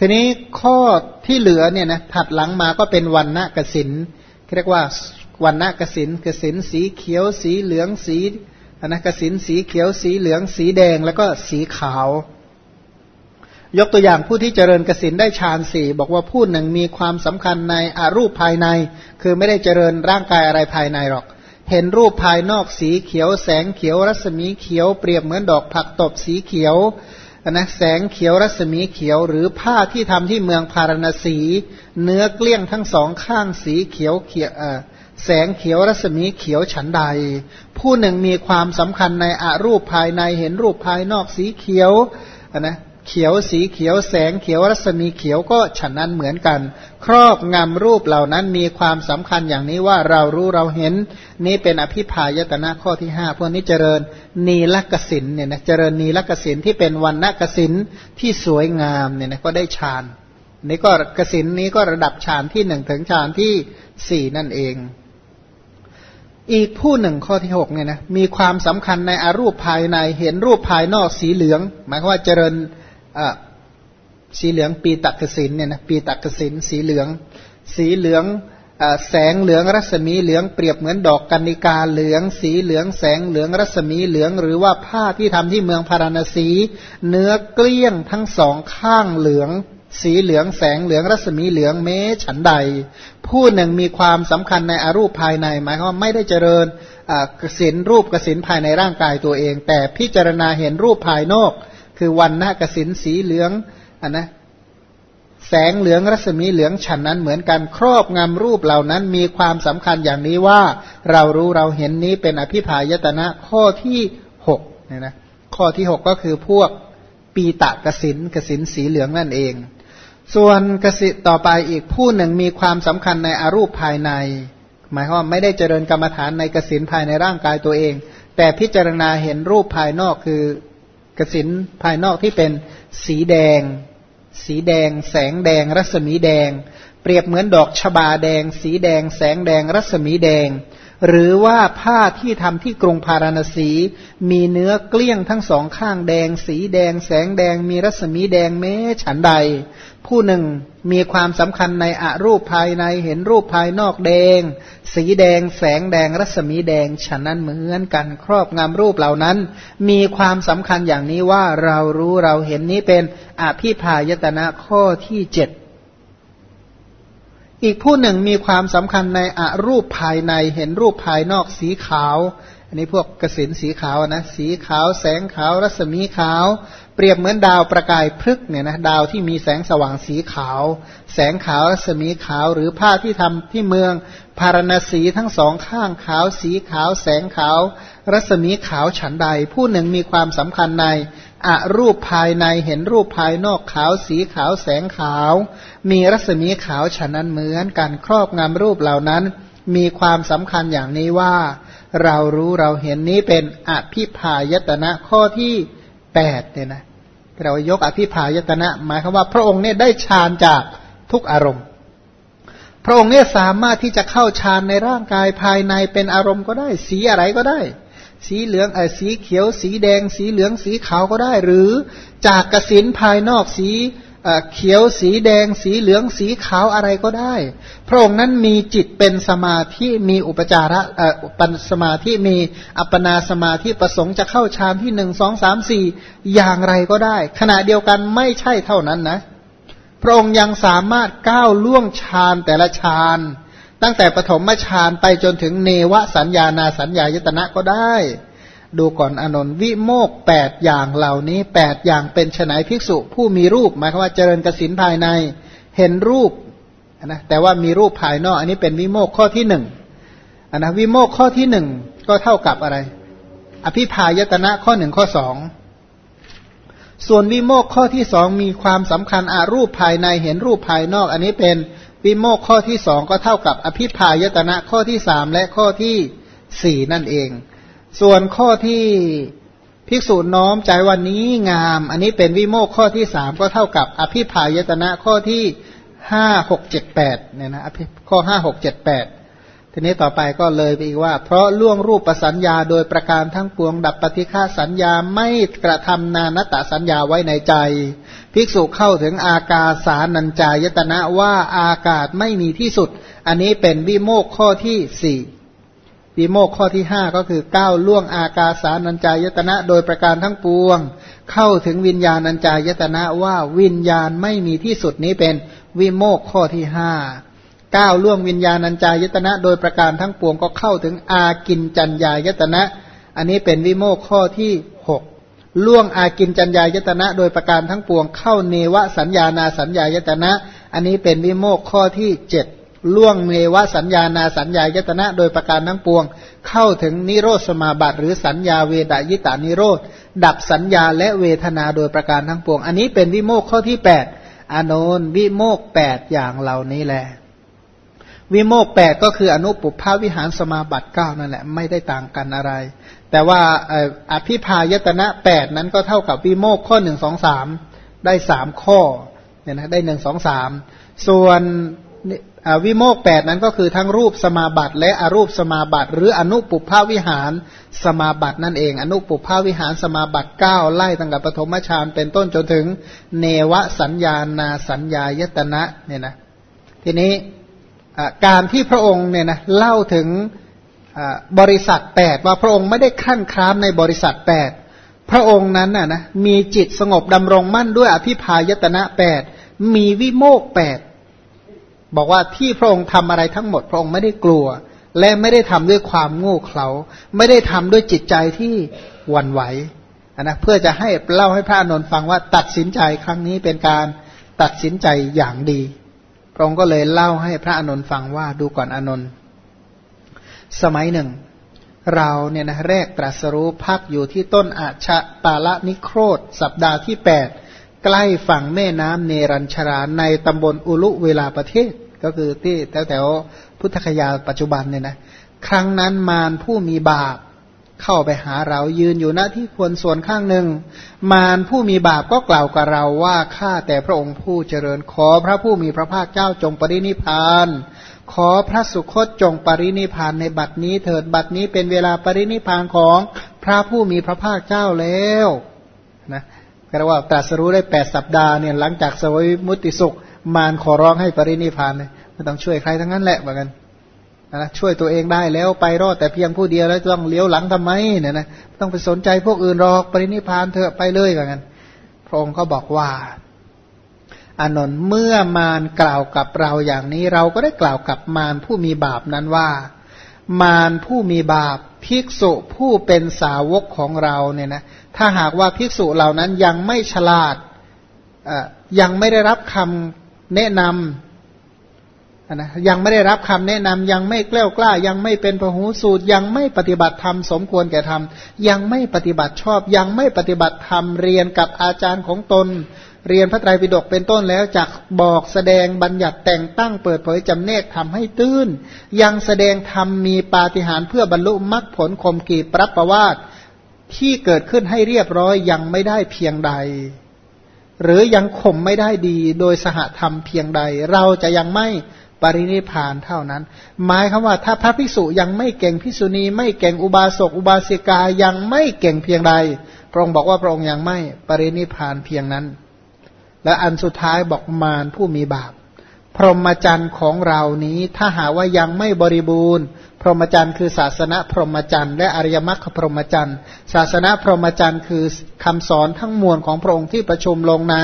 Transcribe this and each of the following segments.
ทีนี้ข้อที่เหลือเนี่ยนะถัดหลังมาก็เป็นวันณะกสินเรียกว่าวันณะกสินกสินสีเขียว สีเหลืองสีนะกสินสีเขียว สีเหลือง สีแดงแล้วก็สีขาว ยกตัวอย่างผู้ที่เจริญกสินได้ฌานสี่บอกว่าผู้หนึ่งมีความสำคัญในอารูปภายใน คือไม่ได้เจริญร่างกายอะไรภายในหรอก เห็นรูปภายนอกสีเขียว แสงเขียวรัศมีเขียวเปรียบเหมือนดอกผักตบสีเขียว นะแสงเขียวรัศมีเขียวหรือผ้าที่ทำที่เมืองพาราณสี เนื้อเกลี้ยงทั้งสองข้างสีเขียวเขียวแสงเขียวรัศมีเขียวฉันใด ผู้หนึ่งมีความสำคัญในอารูปภายในเห็นรูปภายนอกสีเขียวนะ เขียวสีเขียวแสงเขียวรัศมีเขียวก็ฉันนั้นเหมือนกัน ครอบงำรูปเหล่านั้นมีความสำคัญอย่างนี้ว่าเรารู้เราเห็น นี่เป็นอภิพายตนะข้อที่ห้าพวกนี้เจริญนีลกสินเนี่ยนะเจริญนีลกสินที่เป็นวันณกสินที่สวยงามเนี่ยนะก็ได้ฌานนี่ก็กสินนี้ก็ระดับฌานที่หนึ่งถึงฌานที่สี่นั่นเองอีกผู้หนึ่งข้อที่หกเนี่ยนะมีความสำคัญในอารูปภายในเห็นรูปภายนอกสีเหลือง หมายความว่าเจริญ สีเหลืองปีตักสินเนี่ยนะปีตักสินสีเหลือง สีเหลืองแสงเหลืองรัศมีเหลืองเปรียบเหมือนดอกกัญกาเหลือง สีเหลืองแสงเหลืองรัศมีเหลือง หรือว่าผ้าที่ทำที่เมืองพาราณสี เนื้อเกลี้ยงทั้งสองข้างเหลือง สีเหลืองแสงเหลืองรัศมีเหลืองเมฉันใด ผู้หนึ่งมีความสำคัญในอรูปภายในหมายความว่าไม่ได้เจริญกสินรูปกสินภายในร่างกายตัวเอง แต่พิจารณาเห็นรูปภายนอก คือวันณะกสินสีเหลืองอันนะแสงเหลืองรัศมีเหลืองฉันนั้นเหมือนกันครอบงำรูปเหล่านั้นมีความสำคัญอย่างนี้ว่าเรารู้เราเห็นนี้เป็นอภิพายตนะข้อที่หกเนี่ยนะข้อที่หกก็คือพวกปีตะกสินกสินสีเหลืองนั่นเอง ส่วนกสิต่อไปอีกผู้หนึ่งมีความสำคัญในอารูปภายใน หมายความไม่ได้เจริญกรรมฐานในกสินภายในร่างกายตัวเอง แต่พิจารณาเห็นรูปภายนอกคือ กสินภายนอกที่เป็นสีแดง สีแดง แสงแดง รัศมีแดง เปรียบเหมือนดอกชบาแดง สีแดง แสงแดง รัศมีแดง หรือว่าผ้าที่ทำที่กรุงพาราณสี มีเนื้อเกลี้ยงทั้งสองข้างแดง สีแดง แสงแดง มีรัศมีแดงแม้ฉันใด ผู้หนึ่งมีความสำคัญในอรูปภายในเห็นรูปภายนอกแดง สีแดง แสงแดง รัศมีแดงฉะนั้นเหมือนกันครอบงำรูปเหล่านั้น มีความสำคัญอย่างนี้ว่าเรารู้เราเห็นนี้เป็นอภิพายตนะข้อที่เจ็ด อีกผู้หนึ่งมีความสำคัญในอรูปภายในเห็นรูปภายนอกสีขาว อันนี้พวกกสินสีขาวนะสีขาว แสงขาว รัศมีขาว เปรียบเหมือนดาวประกายพฤกเนี่ยนะดาวที่มีแสงสว่างสีขาว แสงขาวรัศมีขาว หรือผ้าที่ทำที่เมืองพารณสีทั้งสองข้างขาว สีขาว แสงขาว รัศมีขาวฉันใด ผู้หนึ่งมีความสำคัญใน อรูปภายในเห็นรูปภายนอกขาวสีขาวแสงขาว มีรัศมีขาวฉะนั้นเหมือนกันครอบงำรูปเหล่านั้น มีความสำคัญอย่างนี้ว่า เรารู้เราเห็นนี้เป็นอภิพายตนะข้อที่แปดเนี่ยนะเรายกอภิพายตนะหมายความว่าพระองค์เนี่ยได้ฌานจากทุกอารมณ์ พระองค์เนี่ยสามารถที่จะเข้าฌานในร่างกายภายในเป็นอารมณ์ก็ได้ สีอะไรก็ได้ สีเหลืองไอ้สีเขียว สีแดง สีเหลืองสีขาวก็ได้ หรือจากกสินภายนอกสีเขียวสีแดง สีเหลืองสีขาวอะไรก็ได้ พระองค์นั้นมีจิตเป็นสมาธิมีอุปจาระปันสมาธิมีอัปปนาสมาธิประสงค์จะเข้าฌานที่หนึ่งสองสามสี่อย่างไรก็ได้ ขณะเดียวกันไม่ใช่เท่านั้นนะ พระองค์ยังสามารถก้าวล่วงฌานแต่ละฌาน ตั้งแต่ปฐมฌานไปจนถึงเนวสัญญานาสัญญายตนะก็ได้ ดูก่อนอนนวิโมกแปดอย่างเหล่านี้แปดอย่างเป็นฉนัยภิกษุผู้มีรูปหมายความว่าเจริญกสินภายในเห็นรูปนะแต่ว่ามีรูปภายนอก อันนี้เป็นวิโมกข้อที่หนึ่งอันนะวิโมกข้อที่หนึ่งก็เท่ากับอะไร อภิพายตนะข้อหนึ่งข้อสองส่วนวิโมกข้อที่สองมีความสำคัญอารูปภายในเห็นรูปภายนอก อันนี้เป็น วิโมกข้อที่สองก็เท่ากับอภิพายตนะข้อที่สามและข้อที่สี่นั่นเอง ส่วนข้อที่ภิกษุน้อมใจวันนี้งาม อันนี้เป็นวิโมกข้อที่สามก็เท่ากับ อภิพายตนะข้อที่ห้าหกเจ็ดแปดเนี่ยนะข้อห้าหกเจ็ดแปดทีนี้ต่อไปก็เลยไปอีกว่า เพราะล่วงรูปประสัญญาโดยประการทั้งปวงดับปฏิฆาสัญญาไม่กระทำนานตสัญญาไว้ในใจ ภิกษุเข้าถึงอากาสานัญจายตนะว่าอากาศไม่มีที่สุด อันนี้เป็นวิโมกข้อที่สี่วิโมกข้อที่ห้าก็คือก้าวล่วงอากาสานัญจายตนะ โดยประการทั้งปวง เข้าถึงวิญญาณัญจายตนะว่าวิญญาณไม่มีที่สุดนี้เป็นวิโมกข้อที่ห้าก้าวล่วงวิญญาณัญจายตนะ โดยประการทั้งปวงก็เข้าถึงอากินจัญญายตนะ อันนี้เป็นวิโมกข้อที่หก ล่วงอากินจัญญายตนะ โดยประการทั้งปวงเข้าเนวสัญญานาสัญญายตนะ อันนี้เป็นวิโมกข้อที่เจ็ดล่วงเนวสัญญานาสัญญายตนะ โดยประการทั้งปวง เข้าถึงนิโรธสมาบัติ หรือสัญญาเวดายตานิโรธดับสัญญาและเวทนาโดยประการทั้งปวง อันนี้เป็นวิโมกข้อที่แปดอานนวิโมกแปดอย่างเหล่านี้แหละวิโมกแปดก็คืออนุปุพาวิหารสมาบัติเก้านั่นแหละ ไม่ได้ต่างกันอะไร แต่ว่าอภิพายตนะแปดนั้นก็เท่ากับวิโมกข้อหนึ่งสองสามได้สามข้อเนี่ยนะได้หนึ่งสองสามส่วนวิโมกแปดนั้นก็คือทั้งรูปสมาบัติและอรูปสมาบัติ หรืออนุปุพาวิหารสมาบัตินั่นเอง อนุปุพาวิหารสมาบัติเก้าไล่ตั้งแต่ปฐมฌานเป็นต้นจนถึงเนวสัญญานาสัญญายตนะเนี่ยนะทีนี้การที่พระองค์เนี่ยนะเล่าถึง บริษัทแปดว่าพระองค์ไม่ได้ขั้นครามในบริษัทแปดพระองค์นั้นน่ะนะมีจิตสงบดำรงมั่นด้วยอภิพายตนะแปดมีวิโมกแปดบอกว่าที่พระองค์ทำอะไรทั้งหมด พระองค์ไม่ได้กลัว และไม่ได้ทำด้วยความโง่เขลาไม่ได้ทำด้วยจิตใจที่หวั่นไหวนะเพื่อจะให้เล่าให้พระอนุนฟังว่าตัดสินใจครั้งนี้เป็นการตัดสินใจอย่างดี พระองค์ก็เลยเล่าให้พระอนุนฟังว่าดูก่อนอนุน สมัยหนึ่ง เราเนี่ยนะแรกตรัสรู้พักอยู่ที่ต้นอาชะปาละนิโครธ สัปดาห์ที่แปดใกล้ฝั่งแม่น้ำเนรัญชราในตำบลอุลุเวลาประเทศ ก็คือที่แถวแถวพุทธคยาปัจจุบันเนี่ยนะครั้งนั้นมารผู้มีบาปเข้าไปหาเรายืนอยู่หน้าที่ควรส่วนข้างหนึ่ง มารผู้มีบาปก็กล่าวกับเราว่าข้าแต่พระองค์ผู้เจริญขอพระผู้มีพระภาคเจ้าจงปรินิพาน ขอพระสุคตจงปรินิพานในบัดนี้เถิดบัดนี้เป็นเวลาปรินิพานของพระผู้มีพระภาคเจ้าแล้วนะก็เรียกว่าตรัสรู้ได้แปดสัปดาห์เนี่ยหลังจากสวยมุติสุขมารขอร้องให้ปรินิพานเลยไม่ต้องช่วยใครทั้งนั้นแหละเหมือนกันนะช่วยตัวเองได้แล้วไปรอดแต่เพียงผู้เดียวแล้วต้องเลี้ยวหลังทำไมเนี่ยนะต้องไปสนใจพวกอื่นหรอกปรินิพานเถอะไปเลยกันกันพระองค์ก็บอกว่า อานนท์เมื่อมารกล่าวกับเราอย่างนี้เราก็ได้กล่าวกับมารผู้มีบาปนั้นว่า มารผู้มีบาปภิกษุผู้เป็นสาวกของเราเนี่ยนะถ้าหากว่าภิกษุเหล่านั้นยังไม่ฉลาดยังไม่ได้รับคำแนะนำนะยังไม่ได้รับคำแนะนำยังไม่กล้ากล้า ยังไม่เป็นพหูสูตร ยังไม่ปฏิบัติธรรมสมควรแก่ธรรม ยังไม่ปฏิบัติชอบ ยังไม่ปฏิบัติธรรมเรียนกับอาจารย์ของตน เรียนพระไตรปิฎกเป็นต้นแล้วจักบอกแสดงบัญญัติแต่งตั้งเปิดเผยจำเนกทำให้ตื้น ยังแสดงธรรมมีปาฏิหาริย์เพื่อบรรลุมรรคผลคมกีปรับประวาตที่เกิดขึ้นให้เรียบร้อยยังไม่ได้เพียงใด หรือยังข่มไม่ได้ดีโดยสหธรรมเพียงใด เราจะยังไม่ปรินิพานเท่านั้น หมายคำว่าถ้าพระภิกษุยังไม่เก่งภิกษุณี ไม่เก่งอุบาสกอุบาสิกายังไม่เก่งเพียงใด พระองค์บอกว่าพระองค์ยังไม่ปรินิพานเพียงนั้น และอันสุดท้ายบอกมารผู้มีบาป พรหมจรรย์ของเรานี้ถ้าหาว่ายังไม่บริบูรณ์ พรหมจรรย์คือศาสนาพรหมจรรย์และอริยมรรคพรหมจรรย์ ศาสนาพรหมจรรย์คือคำสอนทั้งมวลของพระองค์ที่ประชุมลงใน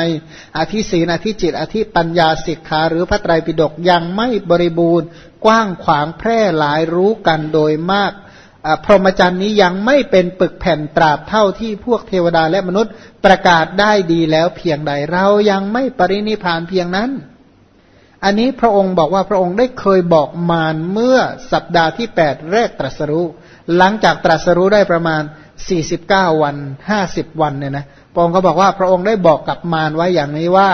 อธิศีนอธิจิต อธิปัญญาสิกขาหรือพระไตรปิฎกยังไม่บริบูรณ์ กว้างขวางแพร่หลายรู้กันโดยมาก พรหมจรรย์นี้ยังไม่เป็นปึกแผ่นตราบเท่าที่พวกเทวดาและมนุษย์ประกาศได้ดีแล้วเพียงใด เรายังไม่ปรินิพานเพียงนั้น อันนี้พระองค์บอกว่าพระองค์ได้เคยบอกมารเมื่อสัปดาห์ที่แปดแรกตรัสรู้ หลังจากตรัสรู้ได้ประมาณสี่สิบเก้าวันห้าสิบวันเนี่ยนะพระองค์ก็บอกว่าพระองค์ได้บอกกับมารไว้อย่างนี้ว่า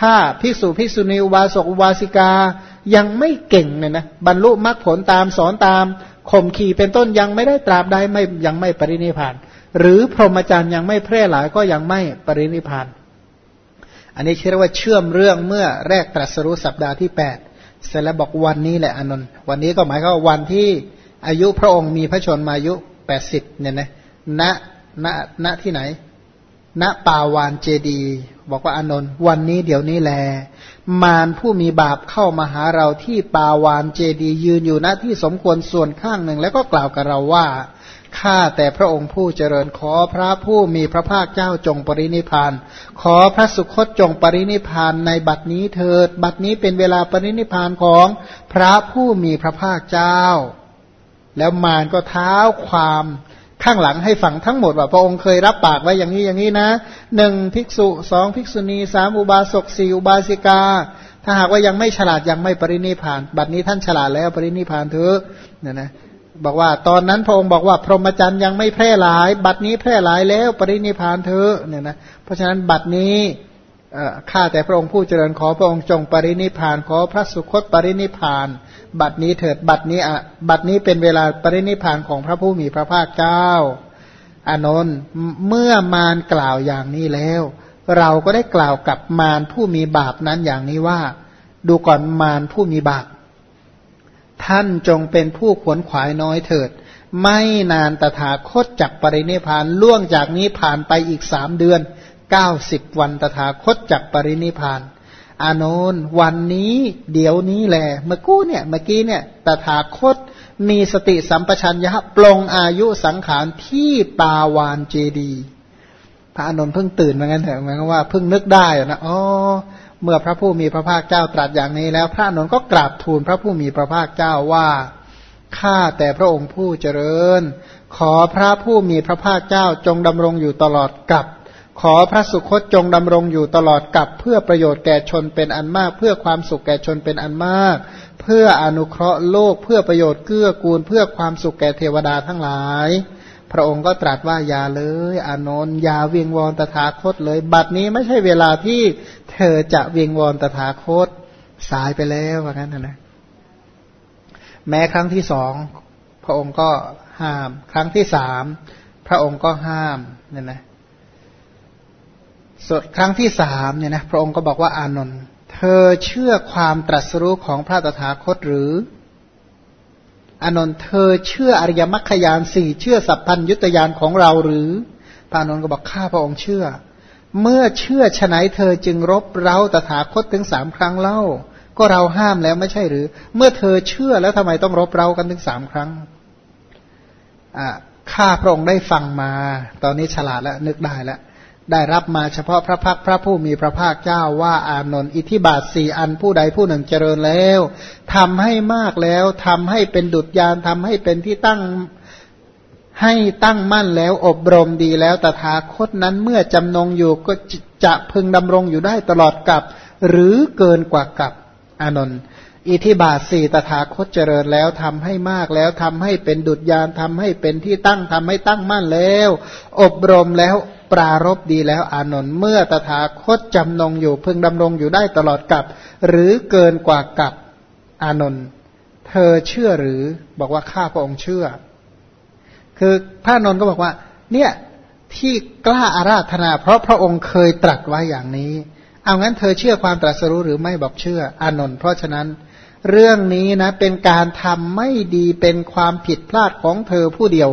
ถ้าภิกษุภิกษุณีอุบาสกอุบาสิกา ยังไม่เก่งเนี่ยนะบรรลุมรรคผลตามสอนตามข่มขี่เป็นต้นยังไม่ได้ตราบใดไม่ยังไม่ปรินิพาน หรือพรหมจรรย์ยังไม่แพร่หลายก็ยังไม่ปรินิพาน อันนี้เรียกว่าเชื่อมเรื่องเมื่อแรกตรัสรู้สัปดาห์ที่แปดเสร็จแล้วบอกวันนี้แหละอานนท์วันนี้ก็หมายความว่าวันที่อายุพระองค์มีพระชนมายุแปดสิบเนี่ยนะณณณที่ไหน ณปาวานเจดี บอกว่าอานนท์วันนี้เดี๋ยวนี้แล มารผู้มีบาปเข้ามาหาเราที่ปาวานเจดี ยืนอยู่ณที่สมควรส่วนข้างหนึ่ง แล้วก็กล่าวกับเราว่าข้าแต่พระองค์ผู้เจริญขอพระผู้มีพระภาคเจ้าจงปรินิพาน ขอพระสุคตจงปรินิพานในบัดนี้เถิด บัดนี้เป็นเวลาปรินิพานของพระผู้มีพระภาคเจ้า แล้วมารก็เท้าความ ข้างหลังให้ฟังทั้งหมดว่าพระองค์เคยรับปากไว้อย่างนี้อย่างนี้นะหนึ่งภิกษุสองภิกษุณีสามอุบาสกสี่อุบาสิกา ถ้าหากว่ายังไม่ฉลาดยังไม่ปรินิพาน บัดนี้ท่านฉลาดแล้วปรินิพานเถอะเนี่ยนะบอกว่าตอนนั้นพระองค์บอกว่าพรหมจรรย์ยังไม่แพร่หลาย บัดนี้แพร่หลายแล้วปรินิพานเถอะเนี่ยนะเพราะฉะนั้นบัดนี้ ข้าแต่พระองค์ผู้เจริญขอพระองค์จงปรินิพานขอพระสุคตปรินิพาน บัดนี้เถิดบัดนี้อะบัดนี้เป็นเวลาปรินิพานของพระผู้มีพระภาคเจ้า อานนท์เมื่อมารกล่าวอย่างนี้แล้ว เราก็ได้กล่าวกับมารผู้มีบาปนั้นอย่างนี้ว่า ดูก่อนมารผู้มีบาปท่านจงเป็นผู้ขวนขวายน้อยเถิด ไม่นานตถาคตจักปรินิพานล่วงจากนี้ผ่านไปอีกสามเดือน เก้าสิบวันตถาคตจักปรินิพาน อานนท์วันนี้เดี๋ยวนี้แหละเมื่อกู้เนี่ยเมื่อกี้เนี่ยตถาคตมีสติสัมปชัญญะปลงอายุสังขารที่ปาวานเจดี พระอานนท์เพิ่งตื่นมางั้นเถอะหมายความว่าเพิ่งนึกได้นะอ๋อเมื่อพระผู้มีพระภาคเจ้าตรัสอย่างนี้แล้ว พระนนท์ก็กราบทูลพระผู้มีพระภาคเจ้าว่าข้าแต่พระองค์ผู้เจริญ ขอพระผู้มีพระภาคเจ้าจงดำรงอยู่ตลอดกับ ขอพระสุคตจงดำรงอยู่ตลอดกับเพื่อประโยชน์แก่ชนเป็นอันมาก เพื่อความสุขแก่ชนเป็นอันมาก เพื่ออนุเคราะห์โลกเพื่อประโยชน์เกื้อกูล เพื่อความสุขแก่เทวดาทั้งหลาย พระองค์ก็ตรัสว่าอย่าเลยอานนท์อย่าเวียงวอนตถาคตเลย บัดนี้ไม่ใช่เวลาที่เธอจะเวียงวอนตถาคตสายไปแล้วว่างั้นนะแม้ครั้งที่สองพระองค์ก็ห้าม ครั้งที่สามพระองค์ก็ห้ามเนี่ยนะ สดครั้งที่สามเนี่ยนะพระองค์ก็บอกว่าอานนท์เธอเชื่อความตรัสรู้ของพระตถาคตหรือ อานนท์เธอเชื่ออริยมรรคยานสี่เชื่อสัพพัญยุตยานของเราหรือพระอนนท์ก็บอกข้าพระองค์เชื่อ เมื่อเชื่อฉนัยเธอจึงรบเราตถาคตถึงสามครั้งเล่า ก็เราห้ามแล้วไม่ใช่หรือ เมื่อเธอเชื่อแล้วทำไมต้องรบเรากันถึงสามครั้งอ่าข้าพระองค์ได้ฟังมา ตอนนี้ฉลาดแล้วนึกได้แล้ว ได้รับมาเฉพาะพระพักพระผู้มีพระภาคเจ้าว่าอานนท์อิทิบาทสี่อันผู้ใดผู้หนึ่งเจริญแล้วทำให้มากแล้วทำให้เป็นดุจยานทำให้เป็นที่ตั้งให้ตั้งมั่นแล้วอบรมดีแล้วตถาคตนั้นเมื่อจำนงอยู่ก็จะพึงดำรงอยู่ได้ตลอดกับ หรือเกินกว่ากับอานนท์ อิทิบาทสี่ตถาคตเจริญแล้วทำให้มากแล้วทำให้เป็นดุจยานทำให้เป็นที่ตั้งทำให้ตั้งมั่นแล้ว อบรมแล้วปรารบดีแล้วอานนท์เมื่อตถาคตจำนงอยู่พึงดำรงอยู่ได้ตลอดกับหรือเกินกว่ากับอานนท์เธอเชื่อหรือบอกว่าข้าพระองค์เชื่อ คือพระนนท์ก็บอกว่า เนี่ยที่กล้าอาราธนา เพราะพระองค์เคยตรัสไว้อย่างนี้ เอางั้นเธอเชื่อความตรัสรู้หรือไม่บอกเชื่อ อานนท์เพราะฉะนั้น เรื่องนี้นะ เป็นการทำไม่ดีเป็นความผิดพลาดของเธอผู้เดียว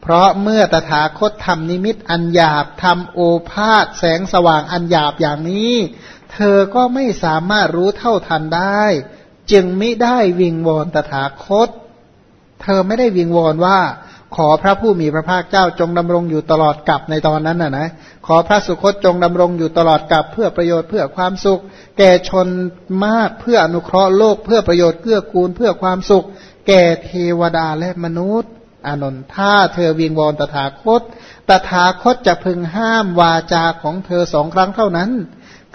เพราะเมื่อตถาคตทำนิมิตอันหยาบทำโอภาษแสงสว่างอันหยาบอย่างนี้ เธอก็ไม่สามารถรู้เท่าทันได้ จึงไม่ได้วิงวอนตถาคต เธอไม่ได้วิงวอนว่าขอพระผู้มีพระภาคเจ้าจงดำรงอยู่ตลอดกับในตอนนั้นน่ะนะ ขอพระสุคตจงดำรงอยู่ตลอดกับเพื่อประโยชน์เพื่อความสุข แก่ชนมากเพื่ออนุเคราะห์โลกเพื่อประโยชน์เกื้อกูลเพื่อความสุข แก่เทวดาและมนุษย์อานนท์ถ้าเธอวิงวอนตถาคต ตถาคตจะพึงห้ามวาจาของเธอสองครั้งเท่านั้น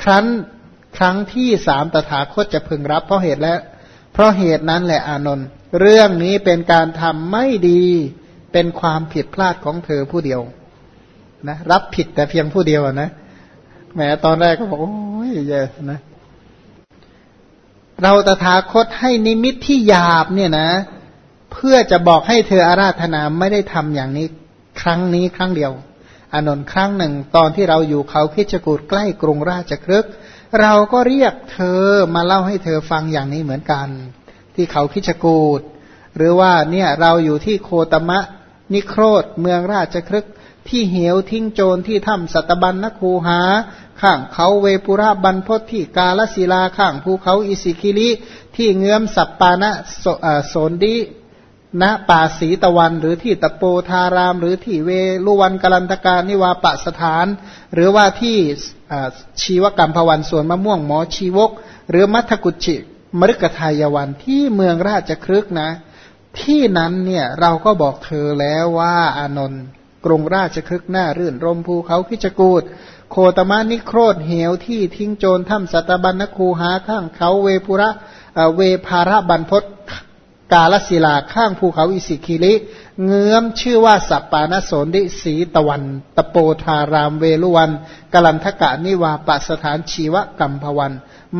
ครั้นครั้งที่สามตถาคตจะพึงรับเพราะเหตุและ เพราะเหตุนั้นแหละอานนท์เรื่องนี้เป็นการทำไม่ดีเป็นความผิดพลาดของเธอผู้เดียว นะรับผิดแต่เพียงผู้เดียวนะแม้ตอนแรกก็บอกโอ้ยเยอะนะ เราตถาคตให้นิมิตที่หยาบเนี่ยนะ เพื่อจะบอกให้เธออาราธนาไม่ได้ทำอย่างนี้ครั้งนี้ครั้งเดียวอานนท์ครั้งหนึ่ง ตอนที่เราอยู่เขาคิจกูดใกล้กรุงราชครึก เราก็เรียกเธอมาเล่าให้เธอฟังอย่างนี้เหมือนกัน ที่เขาคิจกูดหรือว่าเนี่ยเราอยู่ที่โคตมะนิโครธเมืองราชครึก ที่เหวทิ้งโจรที่ถ้ำสัตบัญนคูหา ข้างเขาเวปุระบันพศที่กาลศิลาข้างภูเขาอิสิคิลิที่เงื้อมสัปปานะโสนดีณป่าสีตะวันหรือที่ตะโปธาราม หรือที่เวลุวันกลันตการนิวาปะสถาน หรือว่าที่ชีวกรรมพวันส่วนมะม่วงหมอชีวก หรือมัทกุจิมฤกทายวันที่เมืองราชครึกนะ ที่นั้นเนี่ยเราก็บอกเธอแล้วว่าอานนท์ กรุงราชครึกหน้ารื่นรมภูเขาพิจกูดโคตมานิโครธเหวที่ทิ้งโจรถ้ำสัตบัญนคูหาข้างเขาเวปุระเวภาระบันพศกาลศิลาข้างภูเขาอิสิคิลิเงื้อมชื่อว่าสัปปานโสนดิสีตะวัน ตะโปธารามเวลุวันกลันทกะนิวาปสถานชีวกัมพวัน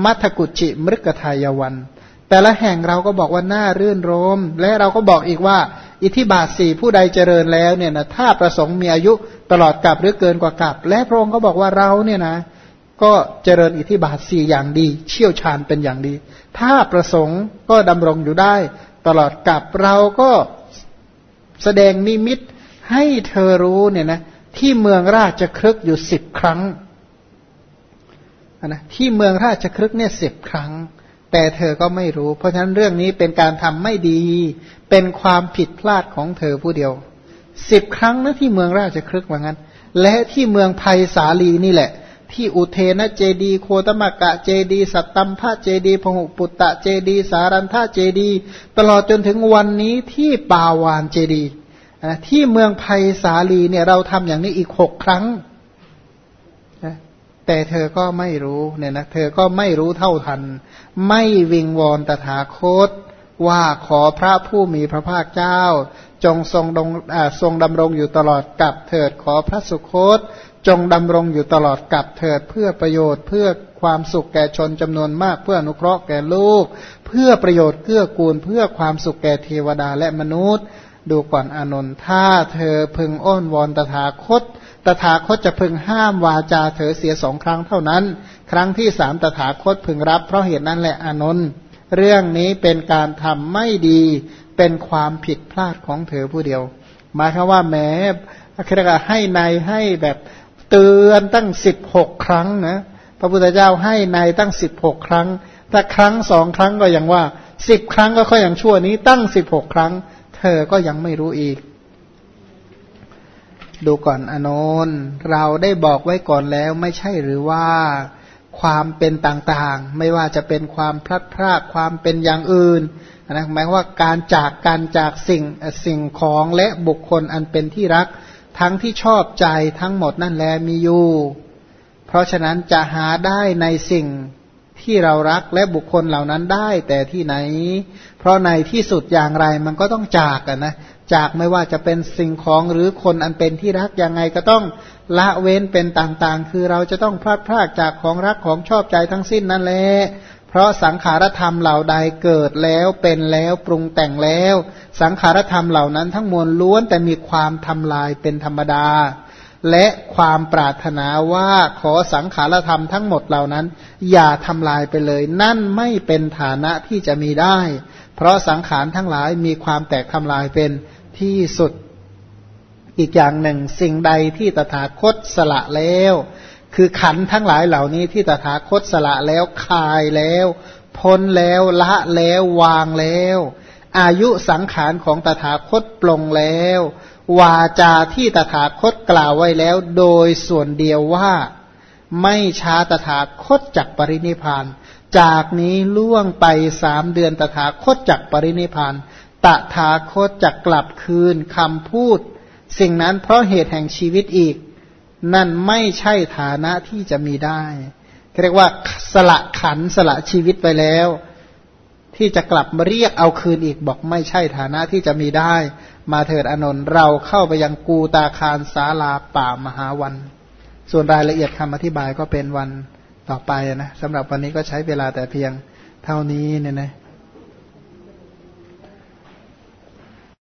มัทกุจิมฤกทายวัน แต่ละแห่งเราก็บอกว่าน่ารื่นรม และเราก็บอกอีกว่า อิทธิบาทสี่ผู้ใดเจริญแล้วเนี่ยนะถ้าประสงค์มีอายุตลอดกับหรือเกินกว่ากับ และพระองค์ก็บอกว่าเราเนี่ยนะ ก็เจริญอิทธิบาทสี่อย่างดี เชี่ยวชาญเป็นอย่างดี ถ้าประสงค์ก็ดำรงอยู่ได้ ตลอดกับเราก็แสดงนิมิตให้เธอรู้เนี่ยนะที่เมืองราชครึกอยู่สิบครั้งนะที่เมืองราชครึกเนี่ยสิบครั้ง แต่เธอก็ไม่รู้ เพราะฉะนั้นเรื่องนี้เป็นการทำไม่ดี เป็นความผิดพลาดของเธอผู้เดียวสิบครั้งนะที่เมืองราชครึกว่างั้น และที่เมืองไผ่สาลีนี่แหละ ที่อุเทนะเจดี โคตมกะเจดี สัตตัมพะเจดีพหุปุตตะเจดี สารันทะเจดี ตลอดจนถึงวันนี้ที่ปาวานเจดีที่เมืองไผ่สาลีเนี่ยเราทำอย่างนี้อีกหกครั้ง แต่เธอก็ไม่รู้เนี่ยนะเธอก็ไม่รู้เท่าทัน ไม่วิงวอนตถาคต ว่าขอพระผู้มีพระภาคเจ้า จงทรงดงทรงดำรงอยู่ตลอดกับเถิดขอพระสุคต จงดำรงอยู่ตลอดกับเถิดเพื่อประโยชน์เพื่อความสุขแก่ชนจำนวนมาก เพื่ออนุเคราะห์แก่ลูก เพื่อประโยชน์เกื้อกูล เพื่อความสุขแก่เทวดาและมนุษย์ ดูก่อนอนนท์ถ้าเธอพึงอ้อนวอนตถาคต ตถาคตจะพึงห้ามวาจาเธอเสียสองครั้งเท่านั้น ครั้งที่สามตถาคตพึงรับ เพราะเหตุนั้นแหละอนนท์เรื่องนี้เป็นการทำไม่ดีเป็นความผิดพลาดของเธอผู้เดียว หมายคือว่าแม้คือให้ในให้แบบเตือนตั้งสิบหกครั้งนะพระพุทธเจ้าให้ในตั้งสิบหกครั้ง ถ้าครั้งสองครั้งก็ยังว่าสิบครั้งก็ค่อยอย่างชั่วนี้ตั้งสิบหกครั้ง เธอก็ยังไม่รู้อีก ดูก่อนอนนเราได้บอกไว้ก่อนแล้วไม่ใช่หรือว่าความเป็นต่างๆ ไม่ว่าจะเป็นความพลัดพรากความเป็นอย่างอื่นนะหมายว่าการจากการจากสิ่งสิ่งของและบุคคลอันเป็นที่รัก ทั้งที่ชอบใจทั้งหมดนั่นแลมีอยู่ เพราะฉะนั้นจะหาได้ในสิ่งที่เรารักและบุคคลเหล่านั้นได้แต่ที่ไหน เพราะในที่สุดอย่างไรมันก็ต้องจากกันนะ จากไม่ว่าจะเป็นสิ่งของหรือคนอันเป็นที่รักยังไงก็ต้องละเว้นเป็นต่างๆ คือเราจะต้องพลาดพลาดจากของรักของชอบใจทั้งสิ้นนั่นแหละเพราะสังขารธรรมเหล่าใดเกิดแล้วเป็นแล้วปรุงแต่งแล้ว สังขารธรรมเหล่านั้นทั้งมวลล้วนแต่มีความทำลายเป็นธรรมดา และความปรารถนาว่าขอสังขารธรรมทั้งหมดเหล่านั้น อย่าทำลายไปเลย นั่นไม่เป็นฐานะที่จะมีได้ เพราะสังขารทั้งหลายมีความแตกทำลายเป็น ที่สุดอีกอย่างหนึ่ง สิ่งใดที่ตถาคตสละแล้ว คือขันทั้งหลายเหล่านี้ที่ตถาคตสละแล้วคายแล้ว พ้นแล้วละแล้ววางแล้ว อายุสังขารของตถาคตปลงแล้ว วาจาที่ตถาคตกล่าวไว้แล้ว โดยส่วนเดียวว่าไม่ช้าตถาคตจักปรินิพาน จากนี้ล่วงไปสามเดือนตถาคตจักปรินิพาน ตถาคตจักกลับคืนคำพูด สิ่งนั้นเพราะเหตุแห่งชีวิตอีก นั่นไม่ใช่ฐานะที่จะมีได้เรียกว่าสละขันสละชีวิตไปแล้ว ที่จะกลับมาเรียกเอาคืนอีกบอกไม่ใช่ฐานะที่จะมีได้ มาเถิดอนนท์เราเข้าไปยังกูตาคารสาลาป่ามหาวัน ส่วนรายละเอียดคำอธิบายก็เป็นวันต่อไปนะสำหรับวันนี้ก็ใช้เวลาแต่เพียงเท่านี้เนี่ยนะ